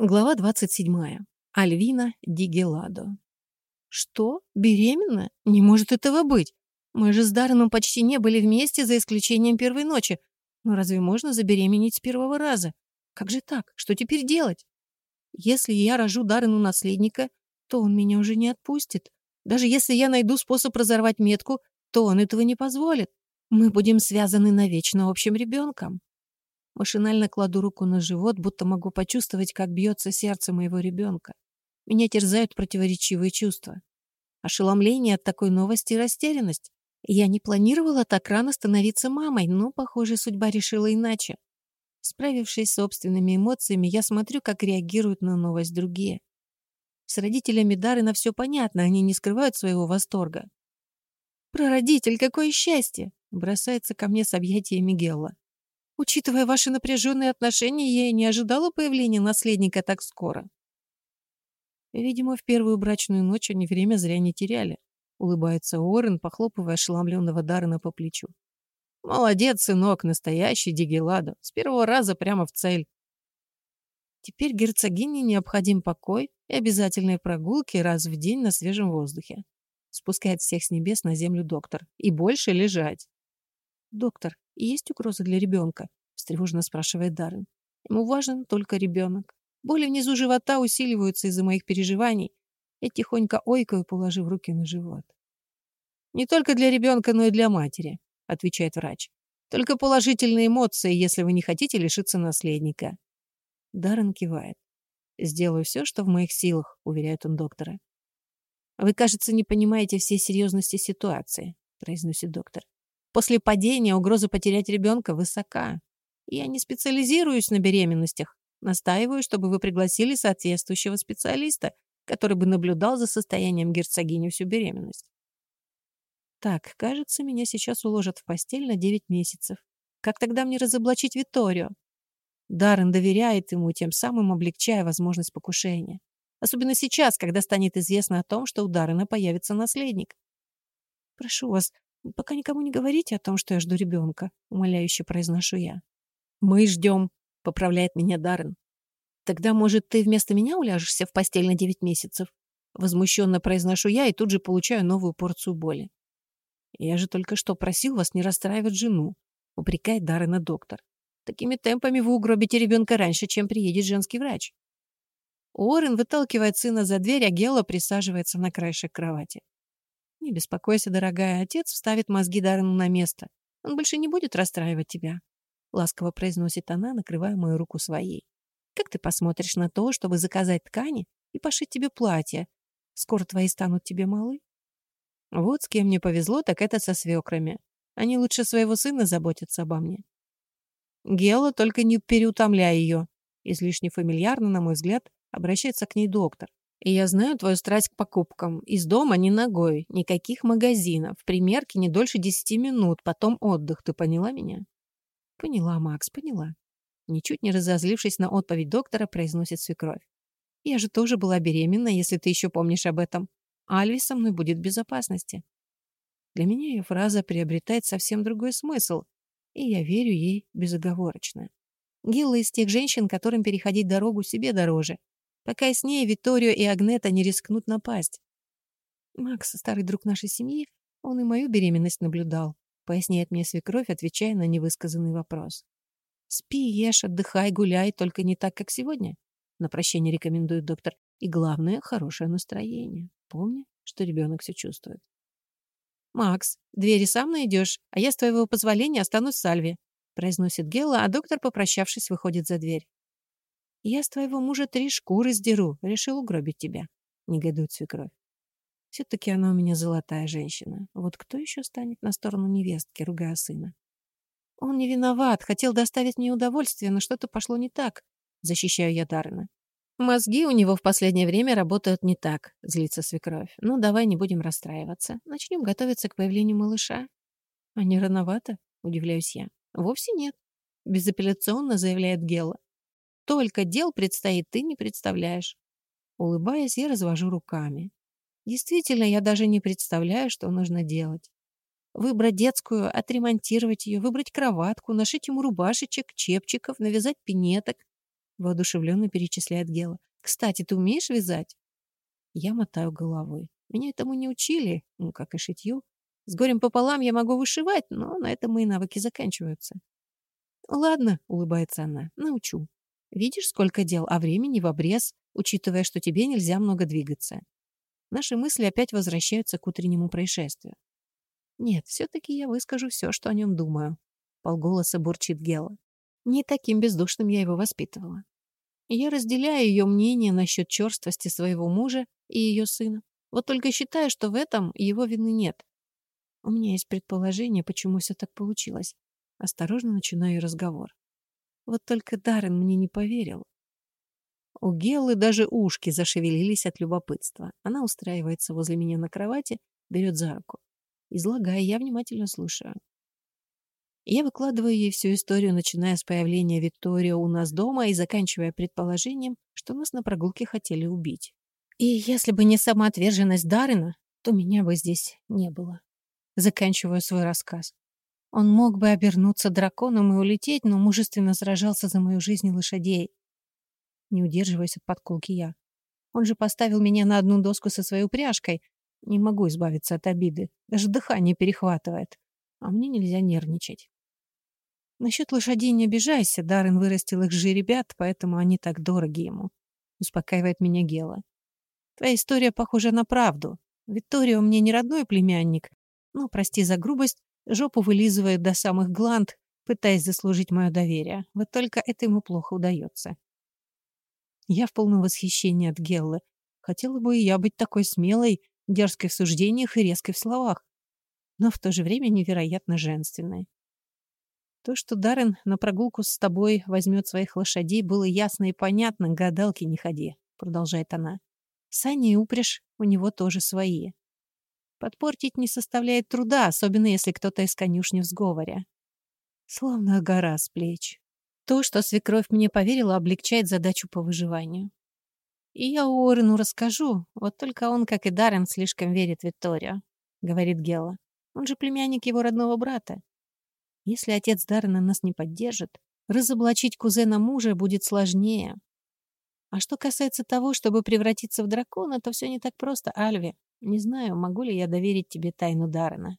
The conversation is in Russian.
Глава 27. Альвина Дигеладо. Что? Беременна? Не может этого быть. Мы же с Дарреном почти не были вместе, за исключением первой ночи. Но разве можно забеременеть с первого раза? Как же так? Что теперь делать? Если я рожу Даррену наследника, то он меня уже не отпустит. Даже если я найду способ разорвать метку, то он этого не позволит. Мы будем связаны навечно общим ребенком. Машинально кладу руку на живот, будто могу почувствовать, как бьется сердце моего ребенка. Меня терзают противоречивые чувства. Ошеломление от такой новости и растерянность. Я не планировала так рано становиться мамой, но, похоже, судьба решила иначе. Справившись с собственными эмоциями, я смотрю, как реагируют на новость другие. С родителями Дарына все понятно, они не скрывают своего восторга. «Прародитель, какое счастье!» бросается ко мне с объятия Мигелла. Учитывая ваши напряженные отношения, я и не ожидала появления наследника так скоро. Видимо, в первую брачную ночь они время зря не теряли. Улыбается Уоррен, похлопывая ошеломленного Даррена по плечу. Молодец, сынок, настоящий Дигеладо. С первого раза прямо в цель. Теперь герцогине необходим покой и обязательные прогулки раз в день на свежем воздухе. Спускает всех с небес на землю доктор. И больше лежать. Доктор, есть угроза для ребенка? встревоженно спрашивает Даррен. Ему важен только ребенок. Боли внизу живота усиливаются из-за моих переживаний. Я тихонько ойкаю, положив руки на живот. «Не только для ребенка, но и для матери», — отвечает врач. «Только положительные эмоции, если вы не хотите лишиться наследника». Даррен кивает. «Сделаю все, что в моих силах», — уверяет он доктора. «Вы, кажется, не понимаете всей серьезности ситуации», — произносит доктор. После падения угроза потерять ребенка высока. Я не специализируюсь на беременностях. Настаиваю, чтобы вы пригласили соответствующего специалиста, который бы наблюдал за состоянием герцогини всю беременность. Так, кажется, меня сейчас уложат в постель на 9 месяцев. Как тогда мне разоблачить Виторио? Даррен доверяет ему, тем самым облегчая возможность покушения. Особенно сейчас, когда станет известно о том, что у Даррена появится наследник. Прошу вас, «Пока никому не говорите о том, что я жду ребенка», — умоляюще произношу я. «Мы ждем», — поправляет меня Даррен. «Тогда, может, ты вместо меня уляжешься в постель на девять месяцев?» Возмущенно произношу я и тут же получаю новую порцию боли. «Я же только что просил вас не расстраивать жену», — упрекает Даррена доктор. «Такими темпами вы угробите ребенка раньше, чем приедет женский врач». Уоррен выталкивает сына за дверь, а Гела присаживается на краешек кровати. Не беспокойся, дорогая, отец вставит мозги Даррену на место. Он больше не будет расстраивать тебя. Ласково произносит она, накрывая мою руку своей. Как ты посмотришь на то, чтобы заказать ткани и пошить тебе платье? Скоро твои станут тебе малы. Вот с кем мне повезло, так это со свекрами. Они лучше своего сына заботятся обо мне. Гела, только не переутомляй ее. Излишне фамильярно, на мой взгляд, обращается к ней доктор. И я знаю твою страсть к покупкам. Из дома ни ногой, никаких магазинов, примерки не дольше десяти минут, потом отдых. Ты поняла меня? Поняла, Макс, поняла. Ничуть не разозлившись на отповедь доктора, произносит свекровь. Я же тоже была беременна, если ты еще помнишь об этом. Альви со мной будет в безопасности. Для меня ее фраза приобретает совсем другой смысл, и я верю ей безоговорочно. Гилла из тех женщин, которым переходить дорогу себе дороже, пока с ней Виторио и Агнета не рискнут напасть. Макс, старый друг нашей семьи, он и мою беременность наблюдал, поясняет мне свекровь, отвечая на невысказанный вопрос. Спи, ешь, отдыхай, гуляй, только не так, как сегодня. На прощение рекомендует доктор. И главное, хорошее настроение. Помни, что ребенок все чувствует. «Макс, двери сам найдешь, а я с твоего позволения останусь в Сальве», произносит Гелла, а доктор, попрощавшись, выходит за дверь. Я с твоего мужа три шкуры сдеру. Решил угробить тебя. Негодует свекровь. Все-таки она у меня золотая женщина. Вот кто еще станет на сторону невестки, ругая сына? Он не виноват. Хотел доставить мне удовольствие, но что-то пошло не так. Защищаю я Даррена. Мозги у него в последнее время работают не так, злится свекровь. Ну, давай не будем расстраиваться. Начнем готовиться к появлению малыша. А не рановато? Удивляюсь я. Вовсе нет. Безапелляционно заявляет Гелла. Столько дел предстоит, ты не представляешь. Улыбаясь, я развожу руками. Действительно, я даже не представляю, что нужно делать. Выбрать детскую, отремонтировать ее, выбрать кроватку, нашить ему рубашечек, чепчиков, навязать пинеток. воодушевленно перечисляет Гела. «Кстати, ты умеешь вязать?» Я мотаю головой. Меня этому не учили, ну, как и шитью. С горем пополам я могу вышивать, но на этом мои навыки заканчиваются. «Ладно», — улыбается она, — «научу. Видишь, сколько дел, а времени в обрез, учитывая, что тебе нельзя много двигаться». Наши мысли опять возвращаются к утреннему происшествию. Нет, все-таки я выскажу все, что о нем думаю. Полголоса бурчит Гела. Не таким бездушным я его воспитывала. Я разделяю ее мнение насчет черствости своего мужа и ее сына. Вот только считаю, что в этом его вины нет. У меня есть предположение, почему все так получилось. Осторожно начинаю разговор. Вот только Даррен мне не поверил. У Геллы даже ушки зашевелились от любопытства. Она устраивается возле меня на кровати, берет за руку. Излагая, я внимательно слушаю. Я выкладываю ей всю историю, начиная с появления Викторио у нас дома и заканчивая предположением, что нас на прогулке хотели убить. И если бы не самоотверженность Дарина, то меня бы здесь не было. Заканчиваю свой рассказ. Он мог бы обернуться драконом и улететь, но мужественно сражался за мою жизнь и лошадей. Не удерживаясь от подколки я. Он же поставил меня на одну доску со своей упряжкой. Не могу избавиться от обиды. Даже дыхание перехватывает. А мне нельзя нервничать. Насчет лошадей не обижайся, Даррен вырастил их же ребят, поэтому они так дороги ему. Успокаивает меня Гела. Твоя история похожа на правду. Виктория у меня не родной племянник. Ну, прости за грубость, жопу вылизывает до самых гланд, пытаясь заслужить мое доверие. Вот только это ему плохо удается. Я в полном восхищении от Геллы. Хотела бы и я быть такой смелой, дерзкой в суждениях и резкой в словах. Но в то же время невероятно женственной. То, что Даррен на прогулку с тобой возьмет своих лошадей, было ясно и понятно, гадалки не ходи, продолжает она. Сани и упряжь у него тоже свои. Подпортить не составляет труда, особенно если кто-то из конюшни в сговоре. Словно гора с плеч. То, что свекровь мне поверила, облегчает задачу по выживанию. И я Уоррену расскажу, вот только он, как и Даррен, слишком верит Викторию, говорит Гела. Он же племянник его родного брата. Если отец Даррена нас не поддержит, разоблачить кузена мужа будет сложнее. А что касается того, чтобы превратиться в дракона, то все не так просто, Альви. Не знаю, могу ли я доверить тебе тайну Даррена.